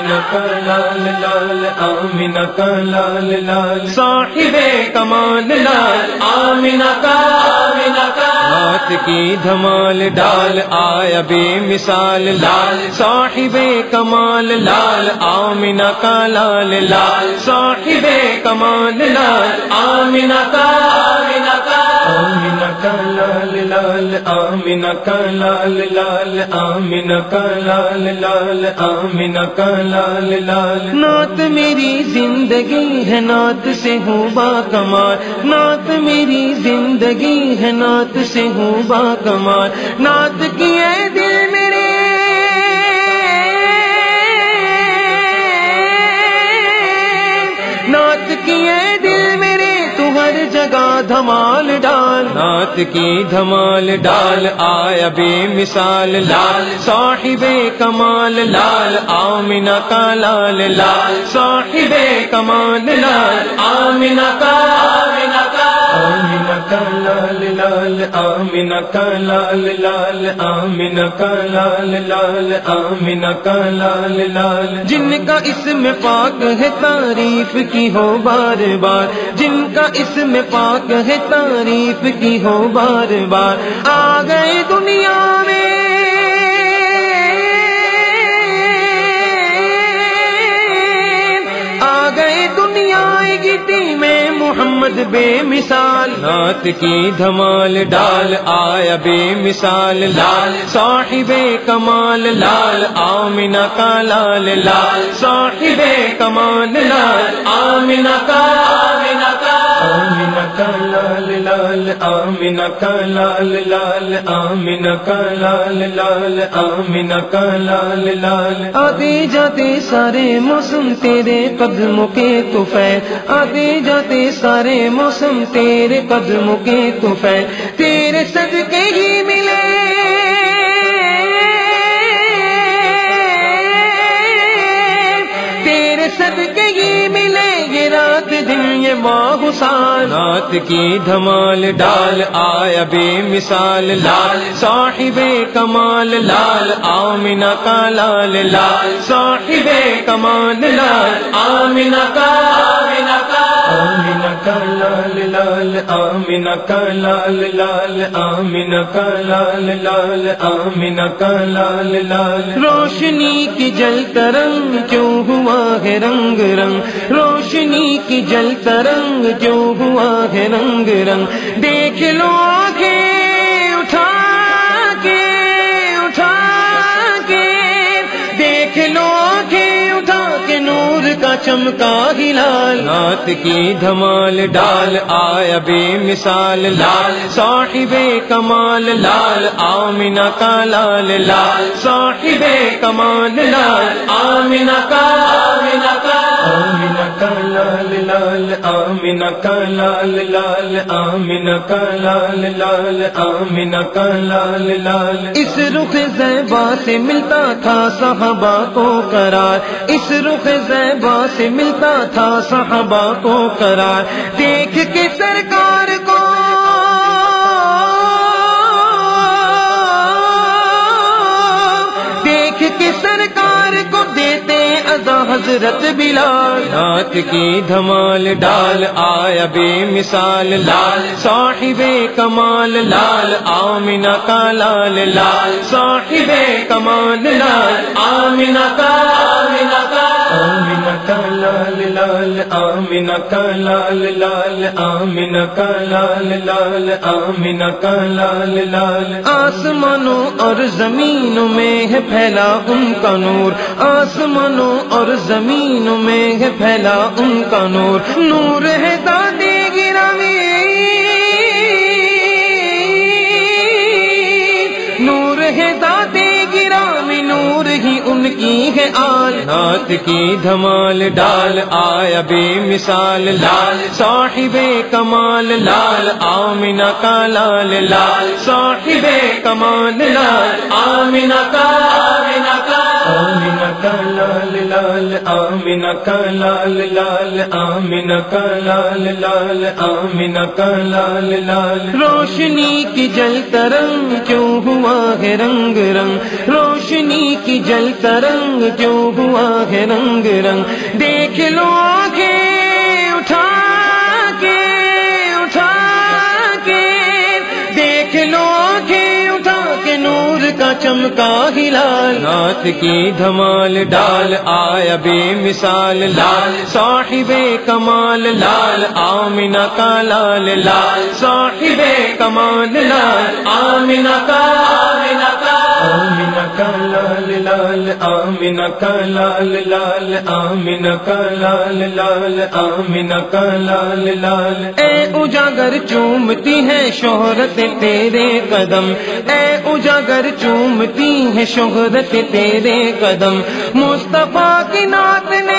لال لال، آمینہ کا لال لال۔ صاحب کمال لال۔ آمینہ کا آمینہ کا۔ کی دھمال ڈال آیا بے مثال لال۔ صاحب کمال لال، آمینہ کا لال لال۔ صاحب کمال لال، آمینہ کا لال آمینہ کا لال لال، آمینہ کا لال لال، آمینہ کا لال لال۔ نعت میری زندگی ہے، نعت سے ہوں با کمال۔ نعت میری زندگی ہے، نعت سے ہوں با کمال۔ نعت کی اے دل میرے۔ نعت کی اے دل ہر دھمال ڈال۔ نعت کی دھمال ڈال۔ آیا بے مثال لال۔ صاحب کمال لال۔ آمنا کا لال لال۔ صاحب کمال لال۔ آمنا کا لال لال آمین کا لال لال آمین کا لال لال آمین کا لال لال۔ جن کا اس میں پاک ہے تعریف کی ہو بار بار، جن کا اس میں پاک ہے تعریف کی ہو بار بار۔ آ گئے دنیا آمد بے مثال نعت کی دھمال ڈال، آیا بے مثال، لال، صاحب کمال، لال آمنا کا لال لال، صاحب کمال، لال آمنا کا آمین کا لال لال آمین کا لال لال آمین کا لال لال آمین کا لال لال۔ آتے جاتے سارے موسم تیرے قدموں کے تو آتے جاتے سارے موسم تیرے قدموں کے تو تیرے صدقے ہی یہ ماہ رات کی دھمال ڈال آیا بے مثال لال۔ صاحب کمال لال آمینہ کا لال۔ لال۔ صاحب کمال لال آمینہ کا آمینہ کا آمینہ کا لال لال آمینہ کا لال لال آمینہ کا لال لال آمینہ کا لال لال۔ روشنی کی جل ترنگ کیوں ہوا ہے رنگ رنگ؟ روشنی کی جل ترنگ جو ہوا ہے رنگ رنگ۔ دیکھ لو آنکھیں اٹھا کے اٹھا کے۔ دیکھ لو آنکھیں اٹھا کے، نور کا چمکا ہی لال۔ نعت کی دھمال ڈال، آیا بے مثال لال۔ صاحب کمال لال، آمینہ کا لال لال۔ صاحب کمال لال آمینہ کا آمینہ کا آمینہ کا۔ لال لال آمین کا لال لال آمین کا لال لال آمین کا لال لال۔ اس رخ زیبا سے ملتا تھا صحابہ کو قرار۔ اس رخ زیبا سے ملتا تھا صحابہ کو قرار۔ دیکھ کے سرکار حضرت بلال رات کی دھمال ڈال آیا بے مثال لال، صاحب کمال لال آمنا کا لال لال، صاحب کمال لال آمنا کا آمنا آمین کا لال لال آمین کا لال لال آمین کا لال لال آمین کا لال لال۔ آسمانوں اور زمینوں میں ہے پھیلا ان کا نور۔ آسمانوں اور زمینوں میں ہے پھیلا ان کا نور۔ نور ہے کائنات کی دھمال ڈال آیا بے مثال لال، صاحب کمال لال آمنا کا لال لال، صاحب کمال لال آمنا کا آمینہ کا لال لال آمینہ کا لال لال آمینہ کا لال لال۔ روشنی کی جل ترنگ کیوں ہوا ہے رنگ رنگ؟ روشنی کی جل ترنگ کیوں ہوا ہے رنگ رنگ؟ دیکھ لو آگے اٹھا کے اٹھا کے۔ دیکھ لو آگے اٹھا کے نور کا چمکا ہلال لال نات کی دھمال ڈال آیا بے مثال لال صاحب کمال لال آمنا کا لال لال صاحب کمال لال آمنا کا آمین کا لال لال آمین کا لال لال آمین کا لال لال آمین کا لال لال۔ اے اجاگر چومتی ہے شہرت تیرے قدم۔ اے اجاگر چومتی ہے شہرت تیرے قدم۔ مصطفیٰ کی نات نے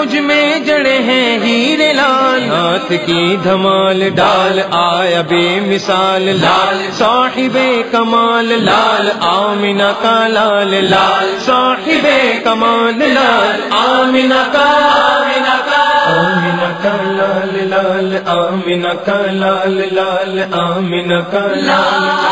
مجھ میں جڑے ہیں ہیرے لال۔ نات کی دھمال ڈال آیا بے مثال لال۔ صاحب کمال لال آمینہ کا لال لال۔ صاحب کمال لال آمینہ کا آمینہ کا۔ آمینہ کا لال لال آمینہ کا لال لال آمینہ کا لال۔